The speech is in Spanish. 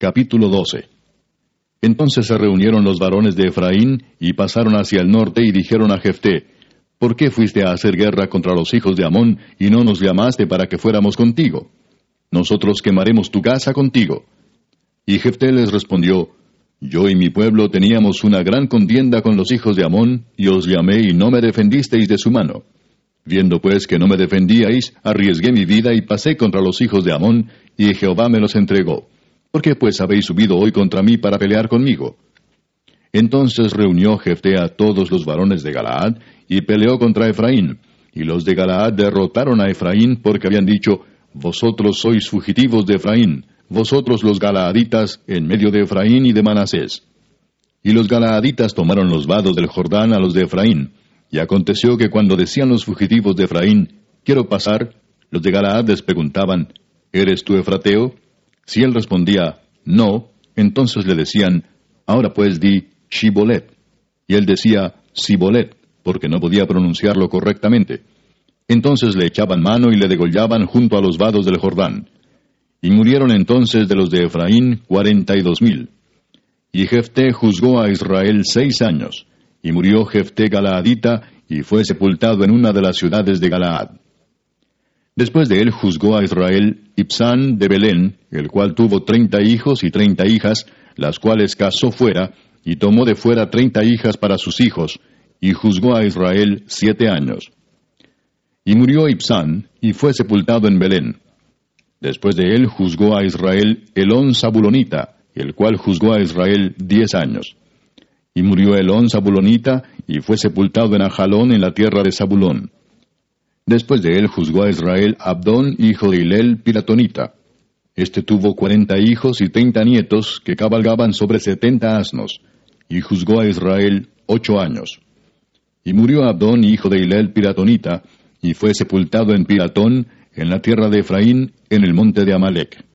Capítulo 12 Entonces se reunieron los varones de Efraín y pasaron hacia el norte y dijeron a Jefté, ¿Por qué fuiste a hacer guerra contra los hijos de Amón y no nos llamaste para que fuéramos contigo? Nosotros quemaremos tu casa contigo. Y Jefté les respondió, Yo y mi pueblo teníamos una gran contienda con los hijos de Amón, y os llamé y no me defendisteis de su mano. Viendo pues que no me defendíais, arriesgué mi vida y pasé contra los hijos de Amón, y Jehová me los entregó. ¿Por qué pues habéis subido hoy contra mí para pelear conmigo? Entonces reunió Jefté a todos los varones de Galaad, y peleó contra Efraín. Y los de Galaad derrotaron a Efraín porque habían dicho, Vosotros sois fugitivos de Efraín, vosotros los galaaditas en medio de Efraín y de Manasés. Y los galaaditas tomaron los vados del Jordán a los de Efraín. Y aconteció que cuando decían los fugitivos de Efraín, Quiero pasar, los de Galaad les preguntaban, ¿Eres tú Efrateo? Si él respondía, no, entonces le decían, ahora pues di Shibolet. Y él decía, Sibolet, porque no podía pronunciarlo correctamente. Entonces le echaban mano y le degollaban junto a los vados del Jordán. Y murieron entonces de los de Efraín cuarenta y dos mil. Y Jefté juzgó a Israel seis años, y murió Jefté Galaadita, y fue sepultado en una de las ciudades de Galaad. Después de él juzgó a Israel Ibsán de Belén, el cual tuvo treinta hijos y treinta hijas, las cuales casó fuera, y tomó de fuera treinta hijas para sus hijos, y juzgó a Israel siete años. Y murió Ibsán, y fue sepultado en Belén. Después de él juzgó a Israel Elón Zabulonita, el cual juzgó a Israel diez años. Y murió Elón Zabulonita, y fue sepultado en Ajalón en la tierra de Zabulón. Después de él juzgó a Israel Abdón, hijo de Hilel, Piratonita. Este tuvo cuarenta hijos y treinta nietos que cabalgaban sobre setenta asnos, y juzgó a Israel ocho años. Y murió Abdón, hijo de Hilel, Piratonita, y fue sepultado en Piratón, en la tierra de Efraín, en el monte de Amalek.